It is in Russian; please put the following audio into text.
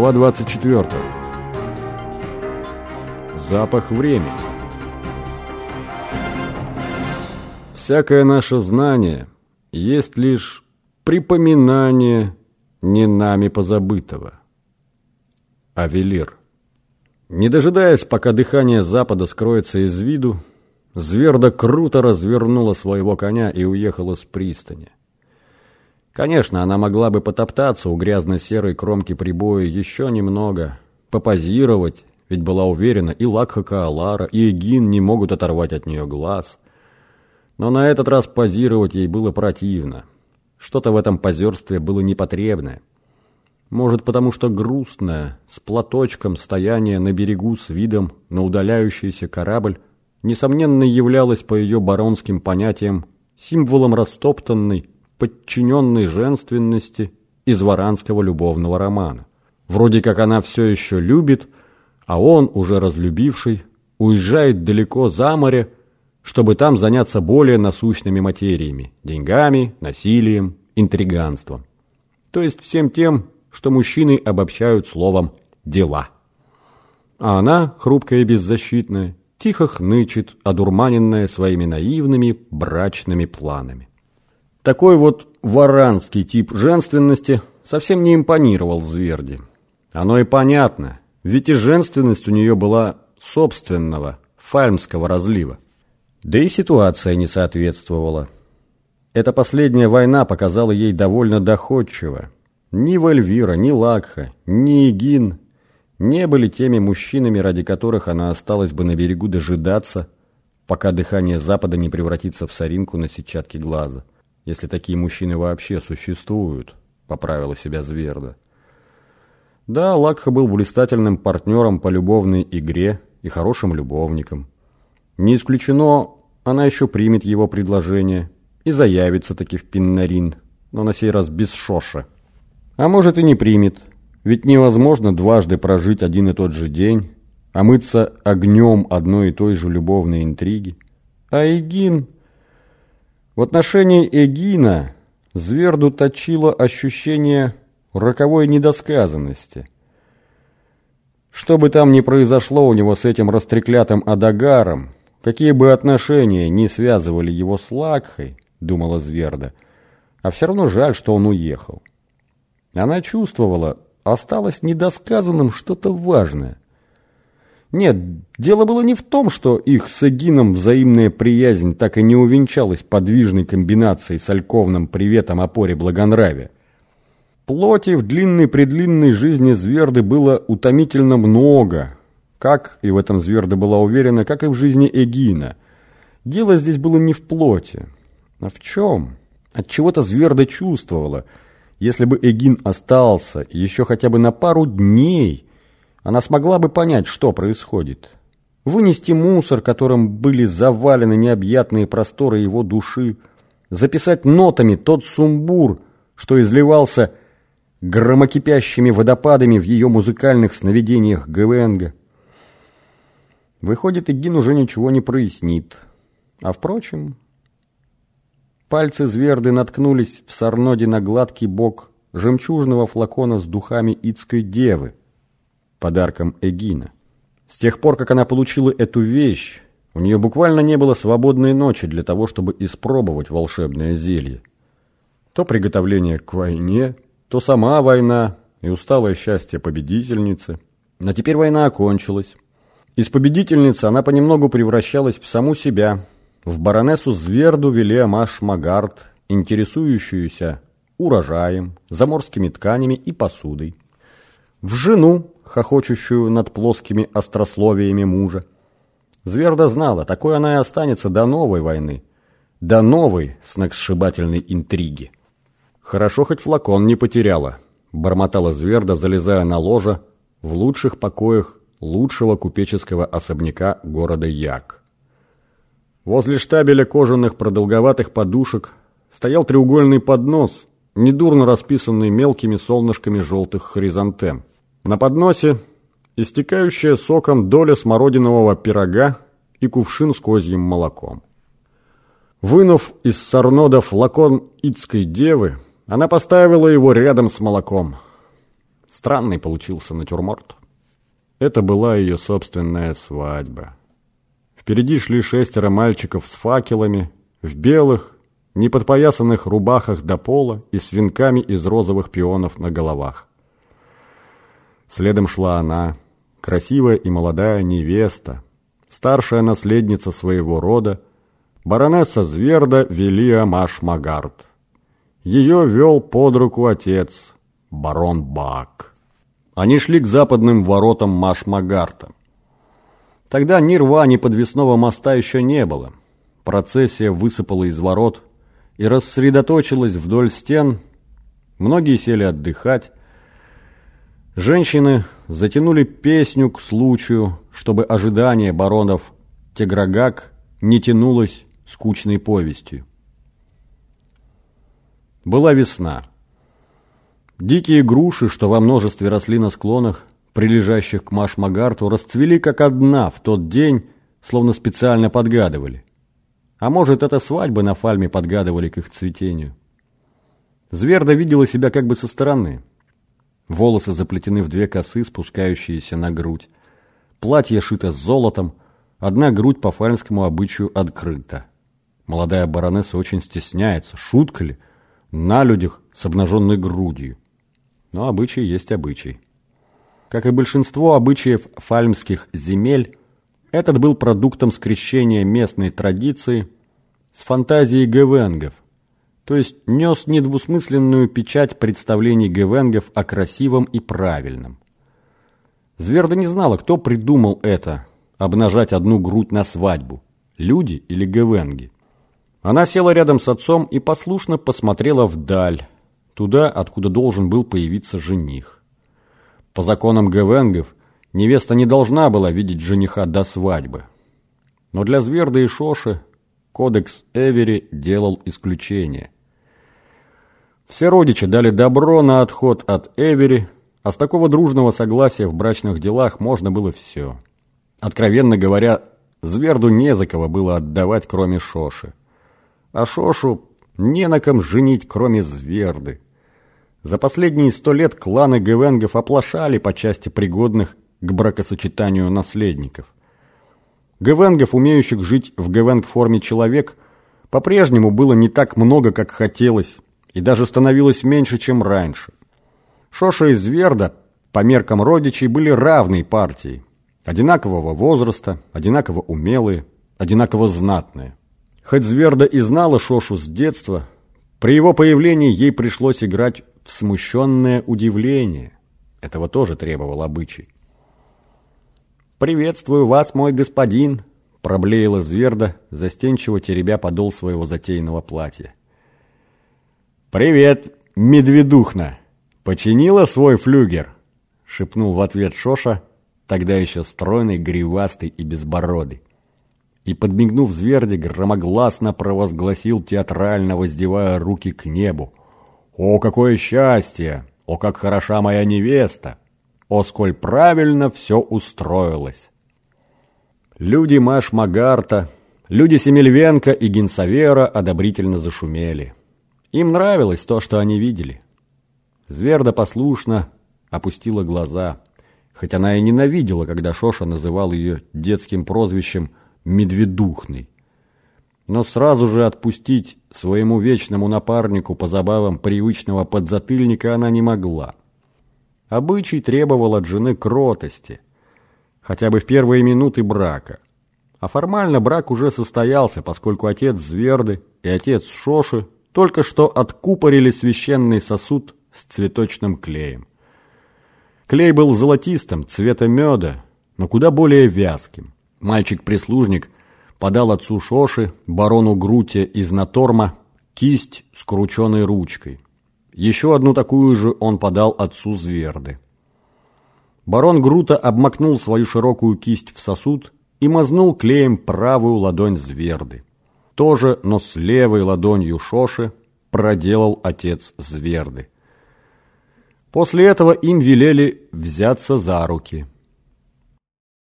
Глава 24. Запах времени. Всякое наше знание есть лишь припоминание не нами позабытого. Авелир. Не дожидаясь, пока дыхание запада скроется из виду, Зверда круто развернула своего коня и уехала с пристани. Конечно, она могла бы потоптаться у грязно-серой кромки прибоя еще немного, попозировать, ведь была уверена, и Лакха Каалара, и Эгин не могут оторвать от нее глаз. Но на этот раз позировать ей было противно. Что-то в этом позерстве было непотребное. Может, потому что грустное, с платочком стояние на берегу с видом на удаляющийся корабль, несомненно, являлось по ее баронским понятиям символом растоптанной, подчиненной женственности из варанского любовного романа. Вроде как она все еще любит, а он, уже разлюбивший, уезжает далеко за море, чтобы там заняться более насущными материями – деньгами, насилием, интриганством. То есть всем тем, что мужчины обобщают словом «дела». А она, хрупкая и беззащитная, тихо хнычет, одурманенная своими наивными брачными планами. Такой вот варанский тип женственности совсем не импонировал Зверди. Оно и понятно, ведь и женственность у нее была собственного, фальмского разлива. Да и ситуация не соответствовала. Эта последняя война показала ей довольно доходчиво. Ни Вальвира, ни Лакха, ни Игин не были теми мужчинами, ради которых она осталась бы на берегу дожидаться, пока дыхание Запада не превратится в соринку на сетчатке глаза если такие мужчины вообще существуют, поправила себя Зверда. Да, Лакха был блистательным партнером по любовной игре и хорошим любовником. Не исключено, она еще примет его предложение и заявится таки в Пиннарин, но на сей раз без Шоши. А может и не примет, ведь невозможно дважды прожить один и тот же день, омыться огнем одной и той же любовной интриги. А Игин в отношении Эгина Зверду точило ощущение роковой недосказанности. Что бы там ни произошло у него с этим растреклятым Адагаром, какие бы отношения ни связывали его с Лакхой, думала Зверда, а все равно жаль, что он уехал. Она чувствовала, осталось недосказанным что-то важное. Нет, дело было не в том, что их с Эгином взаимная приязнь так и не увенчалась подвижной комбинацией с альковным приветом опоре благонравия. Плоти в длинной-предлинной жизни Зверды было утомительно много, как, и в этом Зверда была уверена, как и в жизни Эгина. Дело здесь было не в плоти, а в чем? От чего-то Зверда чувствовала, если бы Эгин остался еще хотя бы на пару дней – она смогла бы понять, что происходит. Вынести мусор, которым были завалены необъятные просторы его души, записать нотами тот сумбур, что изливался громокипящими водопадами в ее музыкальных сновидениях Гвенга. Выходит, Игин уже ничего не прояснит. А впрочем, пальцы Зверды наткнулись в Сарноде на гладкий бок жемчужного флакона с духами Ицкой девы, подарком Эгина. С тех пор, как она получила эту вещь, у нее буквально не было свободной ночи для того, чтобы испробовать волшебное зелье. То приготовление к войне, то сама война и усталое счастье победительницы. Но теперь война окончилась. Из победительницы она понемногу превращалась в саму себя, в баронессу Зверду Велиамаш Магард, интересующуюся урожаем, заморскими тканями и посудой. В жену, хохочущую над плоскими острословиями мужа. Зверда знала, такой она и останется до новой войны, до новой сногсшибательной интриги. Хорошо хоть флакон не потеряла, бормотала Зверда, залезая на ложе в лучших покоях лучшего купеческого особняка города Як. Возле штабеля кожаных продолговатых подушек стоял треугольный поднос, недурно расписанный мелкими солнышками желтых хризантем. На подносе истекающая соком доля смородинового пирога и кувшин с козьим молоком. Вынув из сорнода флакон ицкой девы, она поставила его рядом с молоком. Странный получился натюрморт. Это была ее собственная свадьба. Впереди шли шестеро мальчиков с факелами, в белых, неподпоясанных рубахах до пола и с венками из розовых пионов на головах. Следом шла она, красивая и молодая невеста, старшая наследница своего рода, баронесса Зверда Велия Машмагард. Ее вел под руку отец, барон Бак. Они шли к западным воротам Машмагарта. Тогда ни рва, ни подвесного моста еще не было. Процессия высыпала из ворот и рассредоточилась вдоль стен. Многие сели отдыхать. Женщины затянули песню к случаю, чтобы ожидание баронов Теграгак не тянулось скучной повестью. Была весна. Дикие груши, что во множестве росли на склонах, прилежащих к Машмагарту, расцвели как одна в тот день, словно специально подгадывали. А может, это свадьбы на фальме подгадывали к их цветению. Зверда видела себя как бы со стороны. Волосы заплетены в две косы, спускающиеся на грудь. Платье шито золотом, одна грудь по фальмскому обычаю открыта. Молодая баронесса очень стесняется, шутка ли, на людях с обнаженной грудью. Но обычай есть обычай. Как и большинство обычаев фальмских земель, этот был продуктом скрещения местной традиции с фантазией гевенгов, то есть нес недвусмысленную печать представлений гевенгов о красивом и правильном. Зверда не знала, кто придумал это – обнажать одну грудь на свадьбу – люди или гевенги. Она села рядом с отцом и послушно посмотрела вдаль, туда, откуда должен был появиться жених. По законам Гевенгов невеста не должна была видеть жениха до свадьбы. Но для Зверда и Шоши кодекс Эвери делал исключение. Все родичи дали добро на отход от Эвери, а с такого дружного согласия в брачных делах можно было все. Откровенно говоря, Зверду не за кого было отдавать, кроме Шоши а Шошу не на ком женить, кроме Зверды. За последние сто лет кланы Гевенгов оплошали по части пригодных к бракосочетанию наследников. Гевенгов, умеющих жить в Гевенг-форме человек, по-прежнему было не так много, как хотелось, и даже становилось меньше, чем раньше. Шоша и Зверда по меркам родичей были равной партией, одинакового возраста, одинаково умелые, одинаково знатные. Хоть Зверда и знала Шошу с детства, при его появлении ей пришлось играть в смущенное удивление. Этого тоже требовал обычай. «Приветствую вас, мой господин!» — проблеяла Зверда, застенчиво теребя подол своего затейного платья. «Привет, медведухна! Починила свой флюгер?» — шепнул в ответ Шоша, тогда еще стройный, гривастый и безбородый и, подмигнув Зверди, громогласно провозгласил, театрально воздевая руки к небу. «О, какое счастье! О, как хороша моя невеста! О, сколь правильно все устроилось!» Люди Маш Магарта, люди Семельвенко и Генсавера одобрительно зашумели. Им нравилось то, что они видели. Зверда послушно опустила глаза, хоть она и ненавидела, когда Шоша называл ее детским прозвищем медведухный. Но сразу же отпустить своему вечному напарнику по забавам привычного подзатыльника она не могла. Обычай требовал от жены кротости, хотя бы в первые минуты брака. А формально брак уже состоялся, поскольку отец Зверды и отец Шоши только что откупорили священный сосуд с цветочным клеем. Клей был золотистым, цвета меда, но куда более вязким. Мальчик-прислужник подал отцу Шоши, барону Груте из Наторма, кисть с крученой ручкой. Еще одну такую же он подал отцу Зверды. Барон Грута обмакнул свою широкую кисть в сосуд и мазнул клеем правую ладонь Зверды. Тоже, но с левой ладонью Шоши проделал отец Зверды. После этого им велели взяться за руки –